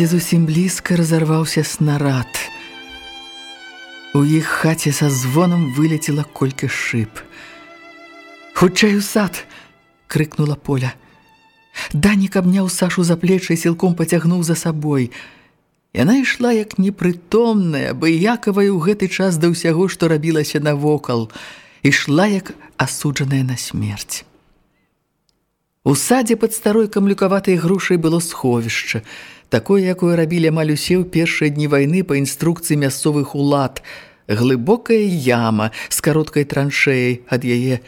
Недзе зусім блізка разарваўся снарад. У іх хаце са звонам вылецела колькі шып. «Хутчэй у сад!» – крыкнула Поля. Данік абняў Сашу за плечы і сілком пацягнуў за сабой. Яна ішла як непрытомная, абыякавая ў гэты час да ўсяго, што рабілася навокал. Ішла як асуджаная на смерць. У садзе пад старой камлюкаватай грушай было сховішча – такое, якое рабілі амаль усе ў першыя дні вайны па інструкцыі мясцовых улад. Глыбокая яма з кароткай траншеяй ад яе.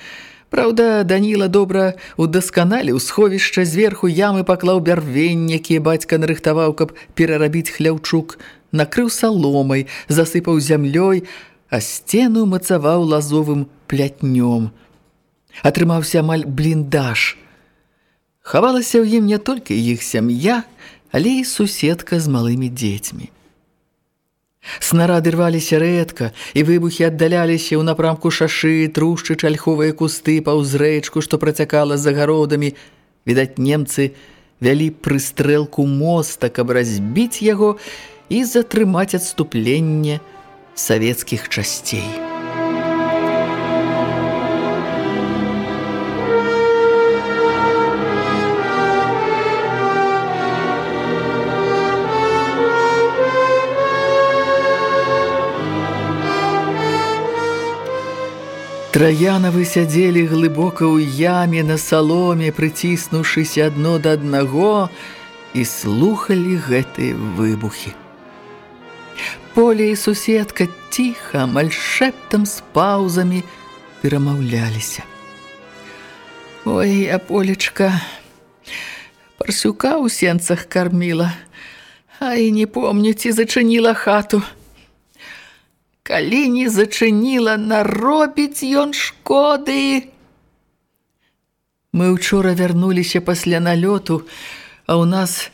Праўда, Даніла добра удасканаліў сховішча зверху ямы паклаў бярвень, якія бацька нарыхтаваў, каб перарабіць хляўчук, накрыў саломай, засыпаў зямлёй, а сцену мацаваў лазовым плятнём. Атрымаўся амаль бліндаж. Хавалася ў ім не толькі іх сям'я, але і суседка з малымі дзецьмі. Снарады рваліся рэдка, і выбухі аддаляліся ў напрамку шашы, трушчы чальховыя кусты паўз рэчку, што працякала за гародамі. Відаць, немцы вялі прыстрэлку моста, каб разбіць яго і затрымаць адступленне савецкіх часцей. Траянавы сядзелі глыбока ў яме на саломе, прыціснуўшыся адно да аднаго і слухалі гэтыя выбухі. Поле і суседка ціха, амаль шэптам з паўзамі перамаўляліся. Ой, а полечка парсюка ў сенцах карміла, а і не помню, ці зачыніла хату – калі не зачыніла наробіць ён шкоды. Мы учора вярнуліся пасля налёту, а ў нас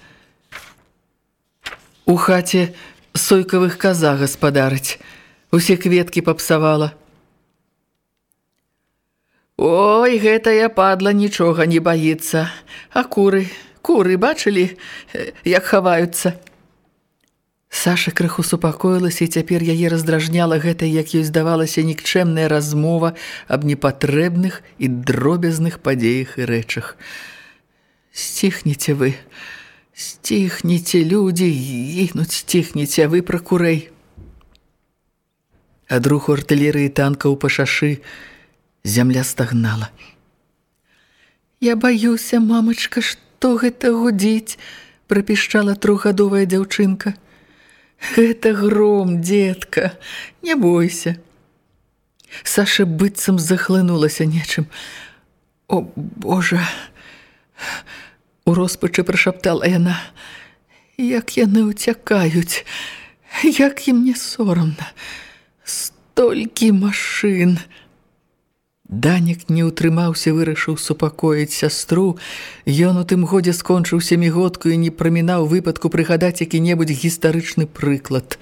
у хаце сойкавых каза гаспадарыць. Усе кветкі папсавала. Ой, гэтая падла нічога не баіцца. А куры, куры бачылі, як хаваюцца. Саша крыху супакоілася, і цяпер яе раздражняла гэта, як ёй здавалася нікчэмная размова аб непатрэбных і дробязных падзеях і рэчах. Сціхніце вы, сціхніце людзі, гінуць сціхніце, а вы пра курэй. Ад руху артылерыі танкаў па шашы зямля стагнала. Я баюся, мамачка, што гэта гудзіць, прапішчала трохгадовая дзяўчынка. Гэта гром, детка, не бойся. Саша быццам захлынулася нечым. О, Божа! У роспачы прашаптала яна. Як яны ўцякаюць, як ім не сорамна. Столькі машын! Данік не ўтрымаўся, вырашыў супакоіць сястру. Ён у тым годзе скончыў семігодку і не прамінаў выпадку прыгадаць які-небудзь гістарычны прыклад.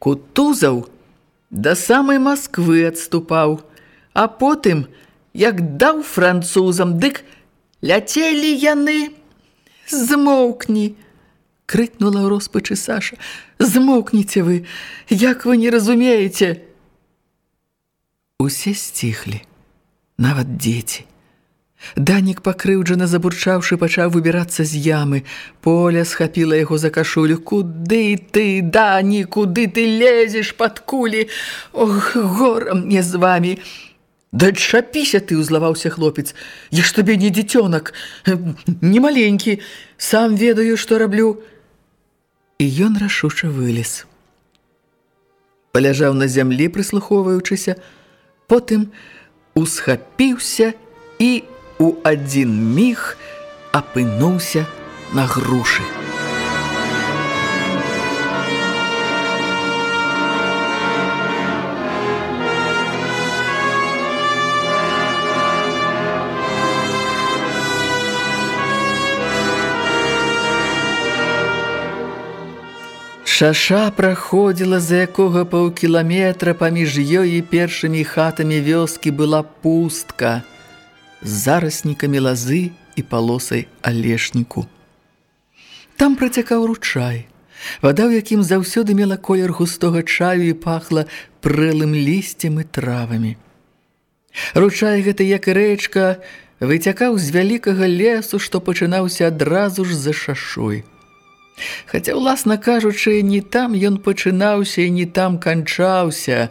Кутузаў да самай Масквы адступаў, а потым, як даў французам, дык ляцелі яны. Змоўкні! крыкнула ў роспачы Саша. Змоўкніце вы, як вы не разумееце, Усе сціхлі, нават дзеці. Данік пакрыўджана забурчаўшы пачаў выбірацца з ямы. Поля схапіла яго за кашулю. Куды ты, Дані, куды ты лезеш пад кулі? Ох, гора мне з вамі. Да чапіся ты, узлаваўся хлопец. Я ж табе не дзіцёнак, не маленькі, сам ведаю, што раблю. І ён рашуча вылез. Паляжаў на зямлі, прыслухоўваючыся, потым усхапіўся і у адзін міг апынуўся на грушы. Шаша праходзіла, за якога паўкіламетра паміж ёй і першымі хатамі вёскі была пустка з зараснікамі лазы і палосай алешніку. Там працякаў ручай, вада, ў якім заўсёды мела колер густога чаю і пахла прэлым лісцем і травамі. Ручай гэты, як і рэчка, выцякаў з вялікага лесу, што пачынаўся адразу ж за шашой. Хаця, уласна кажучы, не там ён пачынаўся і не там канчаўся.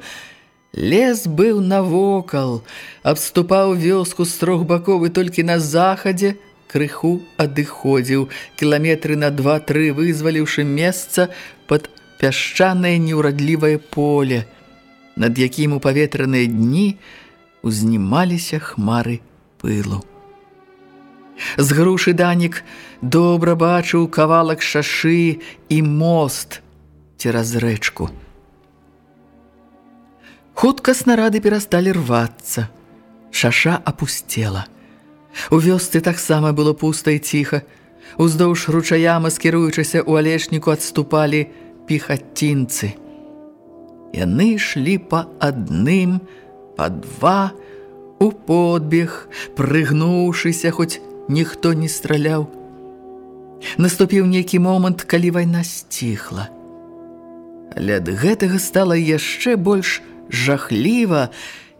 Лес быў навокал, абступаў вёску з трох баков і толькі на захадзе крыху адыходзіў, кіламетры на два-тры вызваліўшы месца пад пясчанае неўрадлівае поле, над якім у паветраныя дні узнімаліся хмары пылу. З грушы данік добра бачыў кавалак шашы і мост цераз рэчку. Хутка снарады перасталі рвацца. Шаша апусцела. У вёсцы таксама было пуста і ціха. Уздоўж ручая, маскіруючыся ў алешніку, адступалі пехацінцы. Яны ішлі па адным, па два, у подбег, прыгнуўшыся хоць ніхто не страляў. Наступіў нейкі момант, калі вайна сціхла. Але ад гэтага стала яшчэ больш жахліва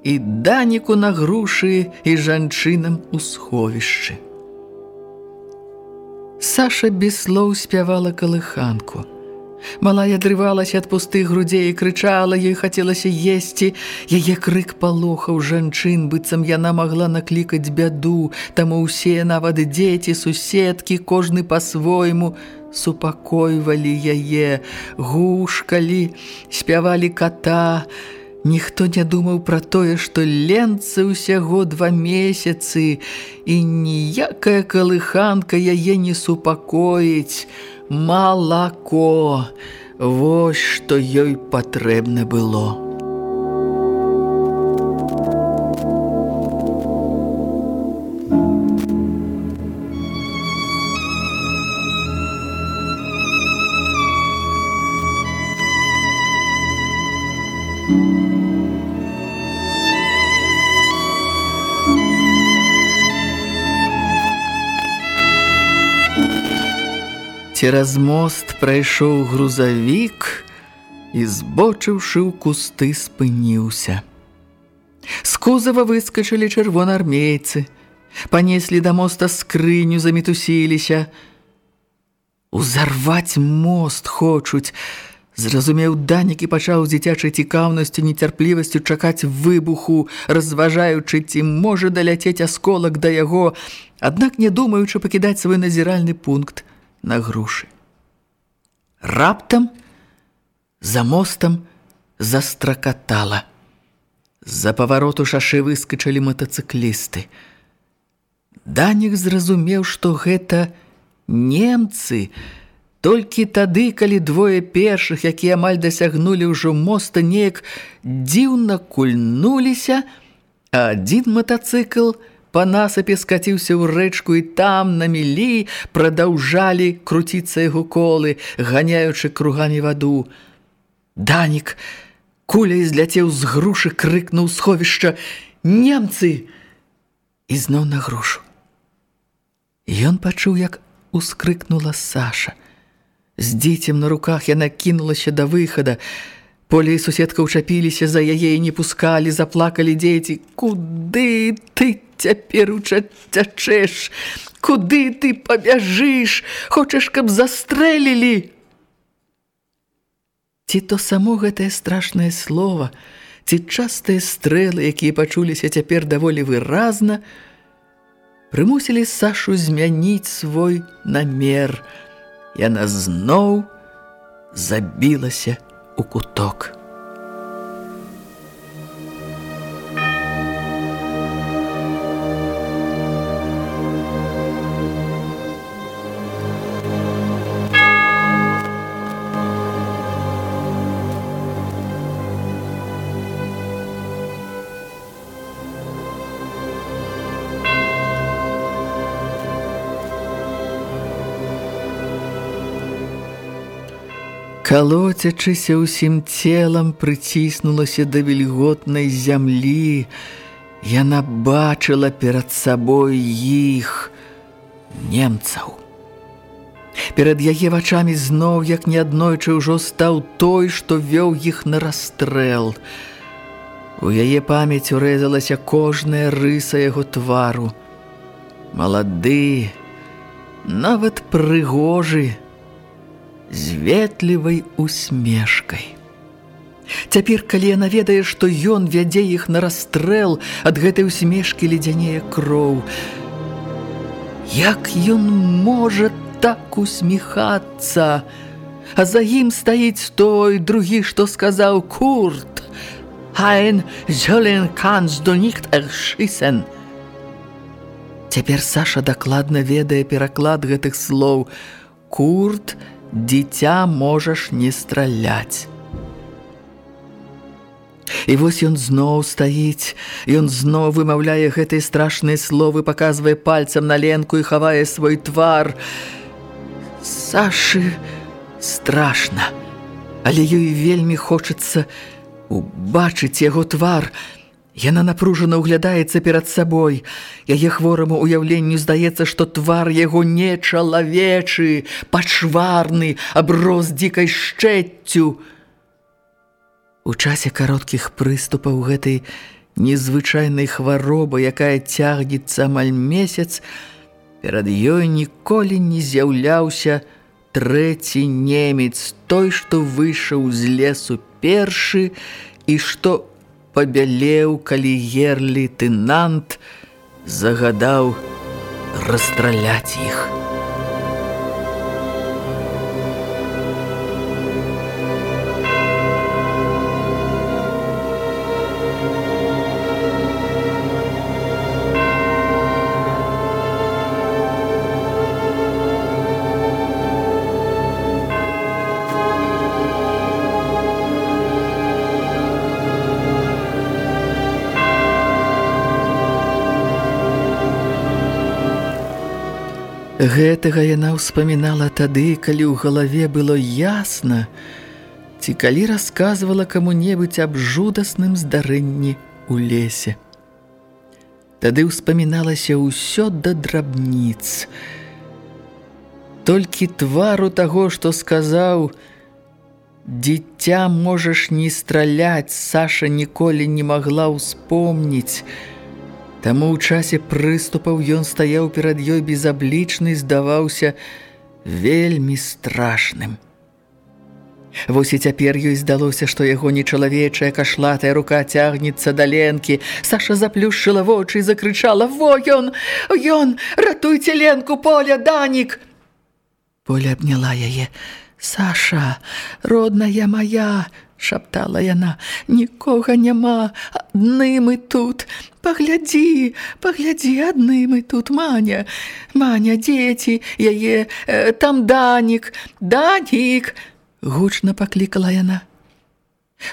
і даніку на грушы і жанчынам у сховішчы. Саша без слоў спявала калыханку – Малая дрывалася ад пустых грудзей і крычала, ёй хацелася есці. Яе крык палохаў жанчын, быццам яна магла наклікаць бяду, таму ўсе, нават дзеці, суседкі, кожны па-свойму супакойвалі яе, гушкалі, спявалі ката. Ніхто не думаў пра тое, што ленцы ўсяго два месяцы, і ніякая калыханка яе не супакоіць малако. Вось што ёй патрэбна было. Цераз мост прайшоў грузавік і, збочыўшы ў кусты, спыніўся. З кузава выскачылі чырвонаармейцы, панеслі да моста скрыню, замітусіліся. Узарваць мост хочуць, зразумеў данік і пачаў дзіцячай цікаўнасцю, нецярплівасцю чакаць выбуху, разважаючы, ці можа даляцець асколак да яго, аднак не думаючы пакідаць свой назіральны пункт – на грушы. Раптам за мостам застракатала. За павароту шашы выскачалі матацыклісты. Данік зразумеў, што гэта немцы, толькі тады, калі двое першых, якія амаль дасягнулі ўжо моста, неяк дзіўна кульнуліся, а адзін матацыкл – па насыпе скаціўся ў рэчку і там на мілі прадаўжалі круціцца яго колы, ганяючы кругамі ваду. Данік куляй зляцеў з грушы, крыкнуў сховішча: «Немцы! І зноў на грушу. Ён пачуў, як ускрыкнула Саша. З дзіцем на руках яна кінулася да выхада. Поле і суседка ўчапіліся за яе і не пускалі, заплакалі дзеці: « Куды ты цяпер уцячэш? Куды ты пабяжыш? Хочаш, каб застрэлілі? Ці то само гэтае страшнае слово, ці частыя стрэлы, якія пачуліся цяпер даволі выразна, прымусілі Сашу змяніць свой намер. Яна зноў забілася у куток. Калоцячыся ўсім целам прыціснулася да вільготнай зямлі. Яна бачыла перад сабой іх немцаў. Перад яе вачамі зноў, як неаднойчы ўжо стаў той, што вёў іх на расстрэл. У яе памяць урэзалася кожная рыса яго твару. Малады, нават прыгожы, з ветлівай усмешкай. Цяпер, калі яна ведае, што ён вядзе іх на расстрэл, ад гэтай усмешкі ледзянее кроў. Як ён можа так усміхацца? А за ім стаіць той другі, што сказаў курт. Хайн зёлен канц до ніхт эршысен. Цяпер Саша дакладна ведае пераклад гэтых слоў. Курт – дзіця можаш не страляць. І вось ён зноў стаіць, ён зноў вымаўляе гэтыя страшныя словы, паказвае пальцам на ленку і хавае свой твар. Сашы страшна, але ёй вельмі хочацца убачыць яго твар, Яна напружана ўглядаецца перад сабой. Яе хвораму ўяўленню здаецца, што твар яго не чалавечы, пачварны, аброс дзікай шчэццю. У часе кароткіх прыступаў гэтай незвычайнай хваробы, якая цягнецца амаль месяц, перад ёй ніколі не з'яўляўся трэці немец, той, што выйшаў з лесу першы і што пабялеў, калі гер-лейтенант загадаў расстраляць іх. Гэтага яна ўспамінала тады, калі ў галаве было ясна, ці калі расказвала каму-небудзь аб жудасным здарэнні ў лесе. Тады ўспаміналася ўсё да драбніц. Толькі твару таго, што сказаў: «Дзіця можаш не страляць, Саша ніколі не магла ўспомніць, Таму ў часе прыступаў ён стаяў перад ёй безаблічны, здаваўся вельмі страшным. Вось і цяпер ёй здалося, што яго нечалавечая кашлатая рука цягнецца да ленкі. Саша заплюшчыла вочы і закрычала: "Во ён! Ён! Ратуйце ленку, Поля, Данік!" Поля абняла яе. "Саша, родная моя!" Шаптала яна. "Нікога няма, адны мы тут. Паглядзі, паглядзі адны мы тут, маня. Маня, дзеці, яе э, там данік, данік!" гучна паклікала яна.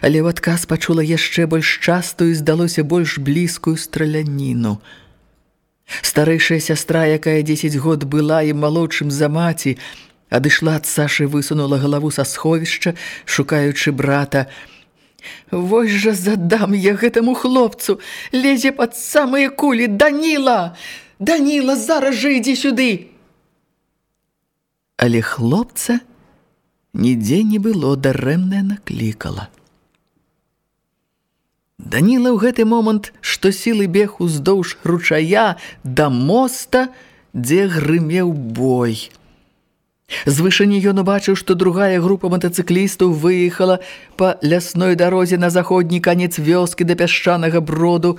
Але ў адказ пачула яшчэ больш частую і здалося больш блізкую страляніну. Старэйшая сястра, якая 10 год была і малодшым за маці, адышла ад Сашы, высунула галаву са сховішча, шукаючы брата. «Вось жа задам я гэтаму хлопцу! Лезе пад самыя кулі! Даніла! Даніла, зараз жа ідзі сюды!» Але хлопца нідзе не было, дарэмная наклікала. Даніла ў гэты момант, што сілы бег уздоўж ручая да моста, дзе грымеў бой – З вышыні ён убачыў, што другая група матацыклістаў выехала па лясной дарозе на заходні канец вёскі да пясчанага броду.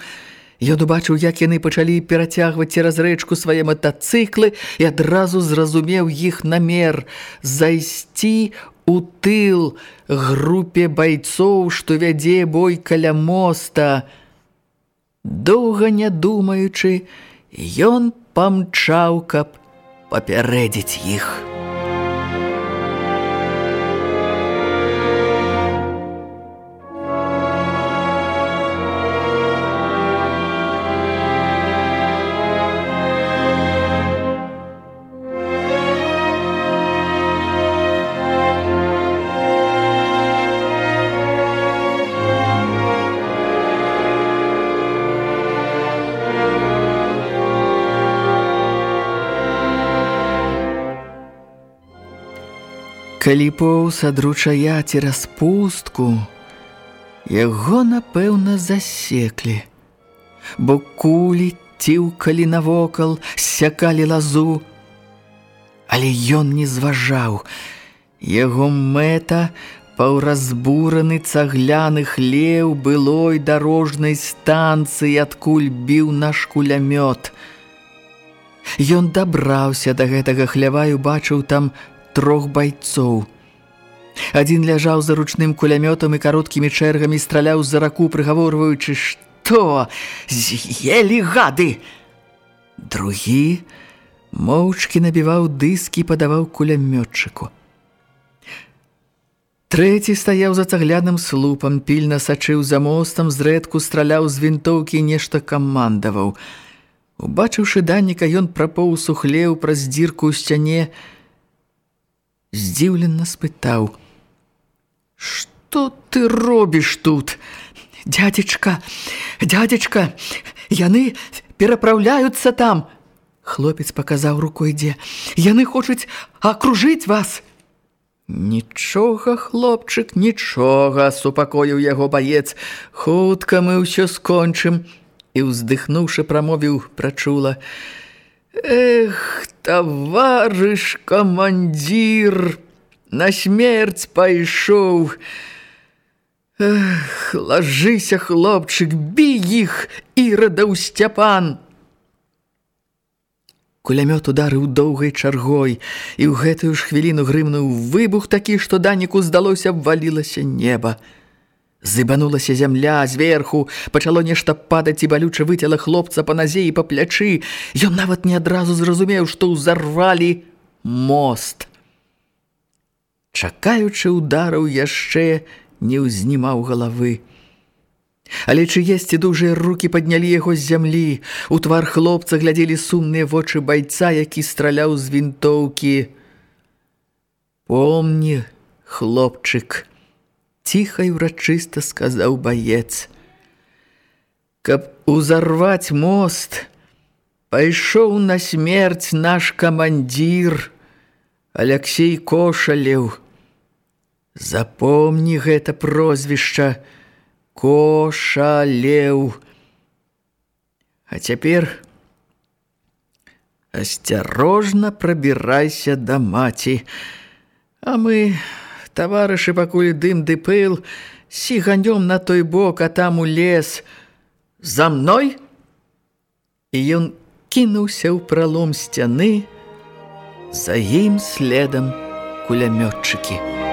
Ён убачыў, як яны пачалі перацягваць цераз рэчку свае матацыклы і адразу зразумеў іх намер зайсці у тыл групе байцоў, што вядзе бой каля моста. Доўга не думаючы, ён памчаў, каб папярэдзіць іх. Калі поўс адручая цераз пустку, яго, напэўна, засеклі, бо кулі ціўкалі навокал, сякалі лазу, але ён не зважаў. Яго мэта паўразбураны цагляны хлеў былой дарожнай станцыі, адкуль біў наш кулямёт. Ён дабраўся да гэтага хлява і убачыў там трох байцоў. Адзін ляжаў за ручным кулямётам і кароткімі чэргамі страляў за раку, прыгаворваючы, што з'елі гады. Другі моўчкі набіваў дыскі, падаваў кулямётчыку. Трэці стаяў за цагляным слупам, пільна сачыў за мостам, зрэдку страляў з вінтоўкі і нешта камандаваў. Убачыўшы данніка, ён прапоўз у хлеў праз дзірку ў сцяне, здзіўлена спытаў: « Што ты робіш тут? Дядзечка, дядзечка, яны перапраўляюцца там. Хлопец паказаў рукой дзе. Яны хочуць акружыць вас. Нічога, хлопчык, нічога, супакоіў яго баец. Хутка мы ўсё скончым і ўздыхнуўшы прамовіў прачула: Эх, таварыш камандзір, на смерць пайшоў. Эх, лажыся, хлопчык, бі іх і радаў сцяпан. Кулямёт ударыў доўгай чаргой, і ў гэтую ж хвіліну грымнуў выбух такі, што даніку здалося абвалілася неба. Зыбанулася зямля зверху, пачало нешта падаць і балюча выцяла хлопца па назе і па плячы. Ён нават не адразу зразумеў, што ўзарвалі мост. Чакаючы удараў яшчэ не ўзнімаў галавы. Але чыесьці дужыя рукі паднялі яго з зямлі. У твар хлопца глядзелі сумныя вочы байца, які страляў з вінтоўкі. Помні, хлопчык, ціха і ўрачыста сказаў баец. Каб узарваць мост, пайшоў на смерць наш камандзір Алексей Кошалеў. Запомні гэта прозвішча Кошалеў. А цяпер асцярожна прабірайся да маці, а мы таварышы пакуль дым ды пыл, сіганём на той бок, а там у лес. За мной? І ён кінуўся ў пралом сцяны, за ім следам кулямётчыкі.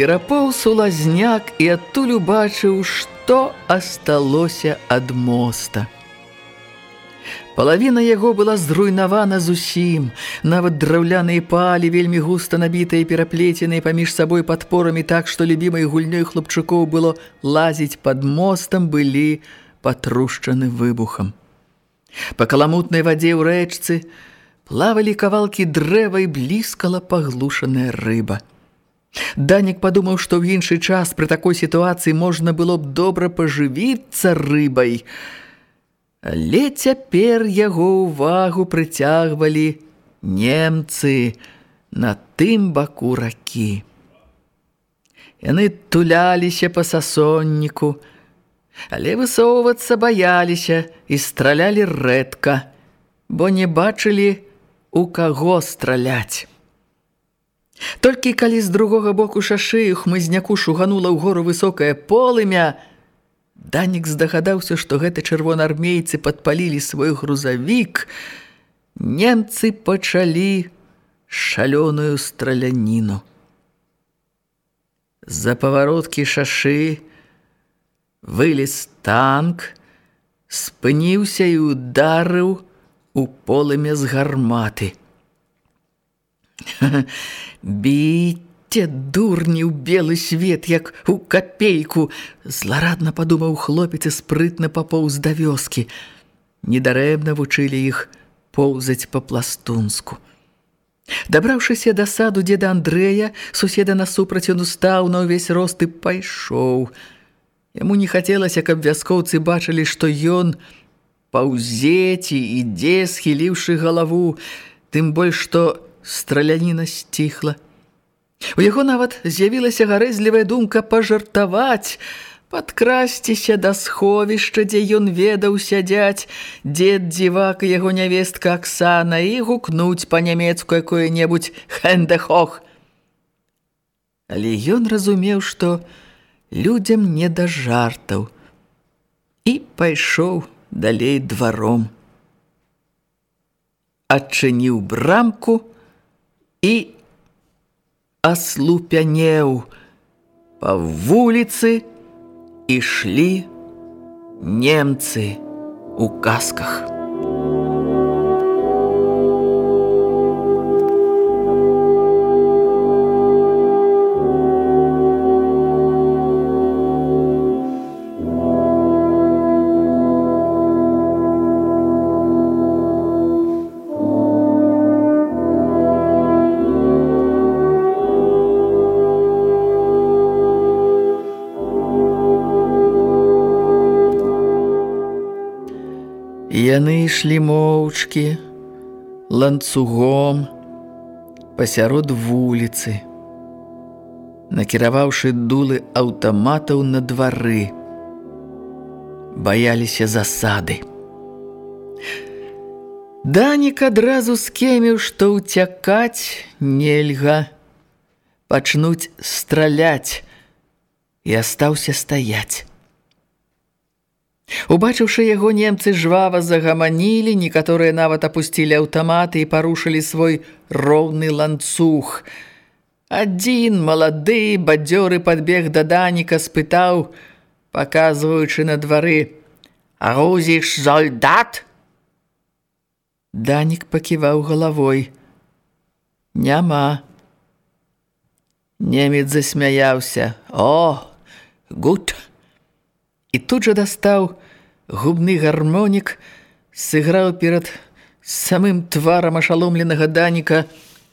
Перапоўз у лазняк і адтуль убачыў, што асталося ад моста. Палавіна яго была зруйнавана зусім. Нават драўляныя палі, вельмі густа набітыя і пераплеценыя паміж сабой падпорамі так, што любімай гульнёй хлопчукоў было лазіць пад мостам, былі патрушчаны выбухам. Па каламутнай вадзе ў рэчцы плавалі кавалкі дрэва і бліскала паглушаная рыба. Данік падумаў, што ў іншы час пры такой сітуацыі можна было б добра пажывіцца рыбай, Але цяпер яго ўвагу прыцягвалі немцы на тым баку ракі. Яны туляліся па сасонніку, але высоўвацца баяліся і стралялі рэдка, бо не бачылі, у каго страляць. Толькі калі з другога боку шашыю хмызняку шуганула ў гору высокае полымя, Данік здагадаўся, што гэты чырвонаармейцы падпалілі свой грузавік. Немцы пачалі шалёную страляніну. За павароткі шашы вылез танк, спыніўся і ударыў у полымя з гарматы. Біць Те дурні ў белы свет, як у капейку, зларадна падумаў хлопец і спрытна папоўз да вёскі. Недарэбна вучылі іх поўзаць па-пластунску. Дабраўшыся да саду дзеда Андрэя, суседа насупраць ён устаў на ўвесь рост і пайшоў. Яму не хацелася, каб вяскоўцы бачылі, што ён паўзеці ідзе, схіліўшы галаву, тым больш што страляніна сціхла. У яго нават з'явілася гарэзлівая думка пажартаваць, падкрасціся да сховішча, дзе ён ведаў сядзяць, дзед дзівак і яго нявестка Аксана і гукнуць па-нямецку якое-небудзь «Хэндэхох». Але ён разумеў, што людзям не да жартаў і пайшоў далей дваром. Адчыніў брамку і аслупянеў. Па вуліцы ішлі немцы у касках. Яны ішлі моўчкі, ланцугом, пасярод вуліцы, накіраваўшы дулы аўтаматаў на двары, баяліся засады. Данік адразу скеміў, што ўцякаць нельга, пачнуць страляць і астаўся стаяць. Убачыўшы яго, немцы жвава загаманілі, некаторыя нават апусцілі аўтаматы і парушылі свой роўны ланцуг. Адзін малады бадзёры падбег да Даніка, спытаў, паказваючы на двары: «Арузіш солдат?» Данік паківаў галавой. «Няма». Немец засмяяўся. «О, гуд!» І тут жа дастаў губны гармонік, сыграў перад самым тварам ашаломленага даніка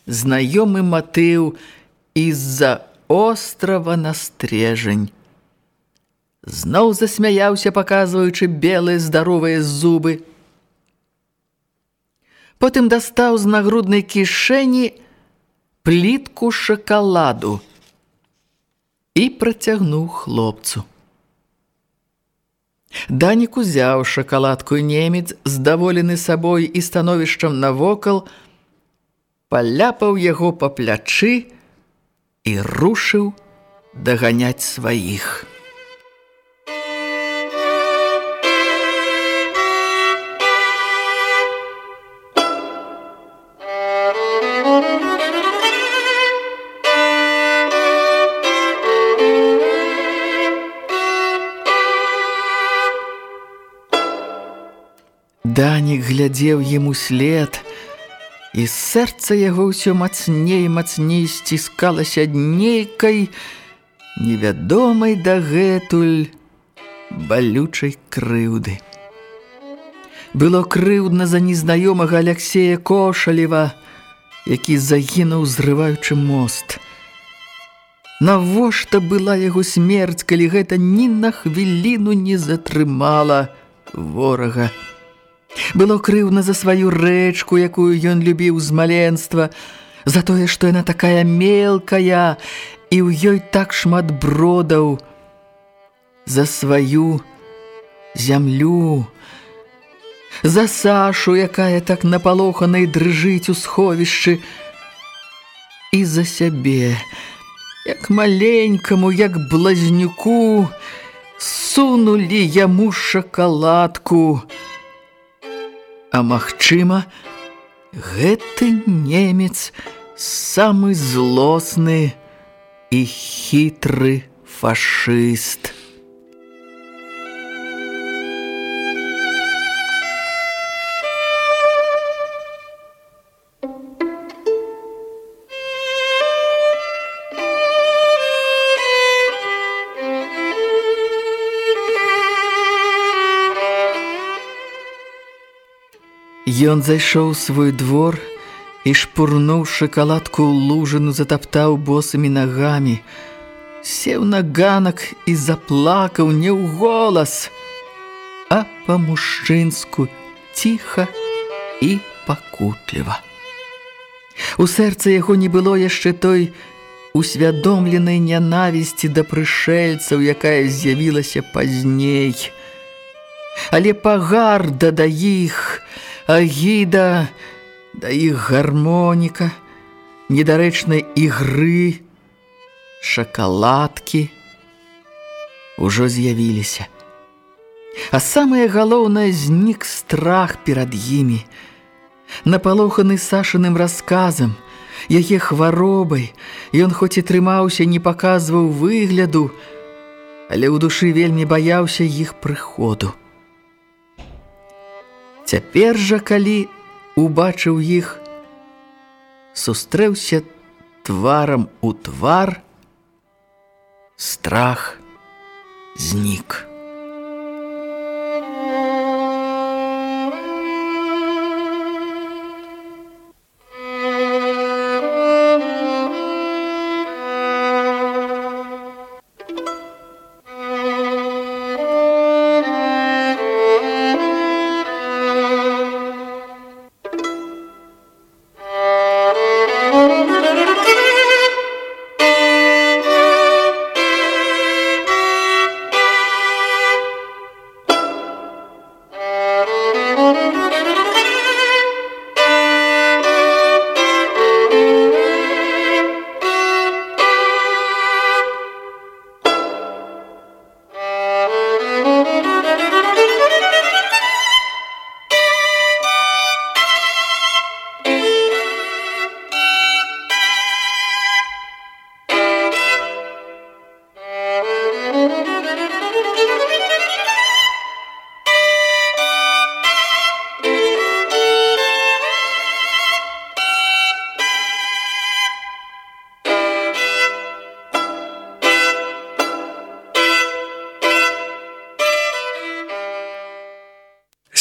знаёмы матыў з-за острава на стрежань. Зноў засмяяўся, паказваючы белыя здаровыя зубы. Потым дастаў з нагруднай кішэні плітку шакаладу і працягнуў хлопцу. Данік узяў шакаладку немец, здаволены сабой і становішчам навокал, паляпаў яго па плячы і рушыў даганяць сваіх. Данік глядзеў ему след, і сэрца яго ўсё мацней мацней сціскалася ад нейкай невядомай дагэтуль балючай крыўды. Было крыўдна за незнаёмага Алексея Кошалева, які загінуў, зрываючы мост. Навошта была яго смерць, калі гэта ні на хвіліну не затрымала ворага? Было крыўна за сваю рэчку, якую ён любіў з маленства, за тое, што яна такая мелкая, і ў ёй так шмат бродаў, за сваю зямлю, за Сашу, якая так напалохана і дрыжыць у сховішчы, і за сябе, як маленькаму, як блазнюку, сунулі яму шакаладку. А магчыма, гэты немец самы злосны і хітры фашыст. Ён зайшоў свой двор і шпурнуў шакаладку ў лужыну, затаптаў босымі нагамі. Сеў на ганак і заплакаў не ў голас, а па-мужчынску ціха і пакутліва. У сэрцы яго не было яшчэ той усвядомленай нянавісці да прышэльцаў, якая з'явілася пазней. Але пагарда да іх, агіда, да іх гармоніка, недарэчнай ігры, шакаладкі ўжо з'явіліся. А самае галоўнае знік страх перад імі. Напалоханы сашаным расказам, яе хваробай, ён хоць і трымаўся, не паказваў выгляду, але ў душы вельмі баяўся іх прыходу. Цяпер жа, калі убачыў іх, сустрэўся тварам у твар, страх знік.